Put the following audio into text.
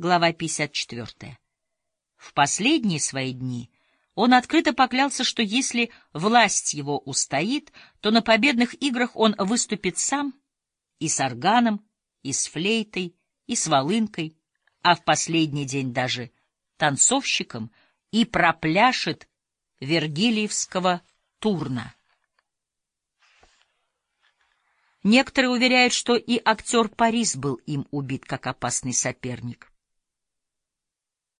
Глава 54. В последние свои дни он открыто поклялся, что если власть его устоит, то на победных играх он выступит сам и с органом, и с флейтой, и с волынкой, а в последний день даже танцовщиком и пропляшет Вергилиевского турна. Некоторые уверяют, что и актер Парис был им убит как опасный соперник.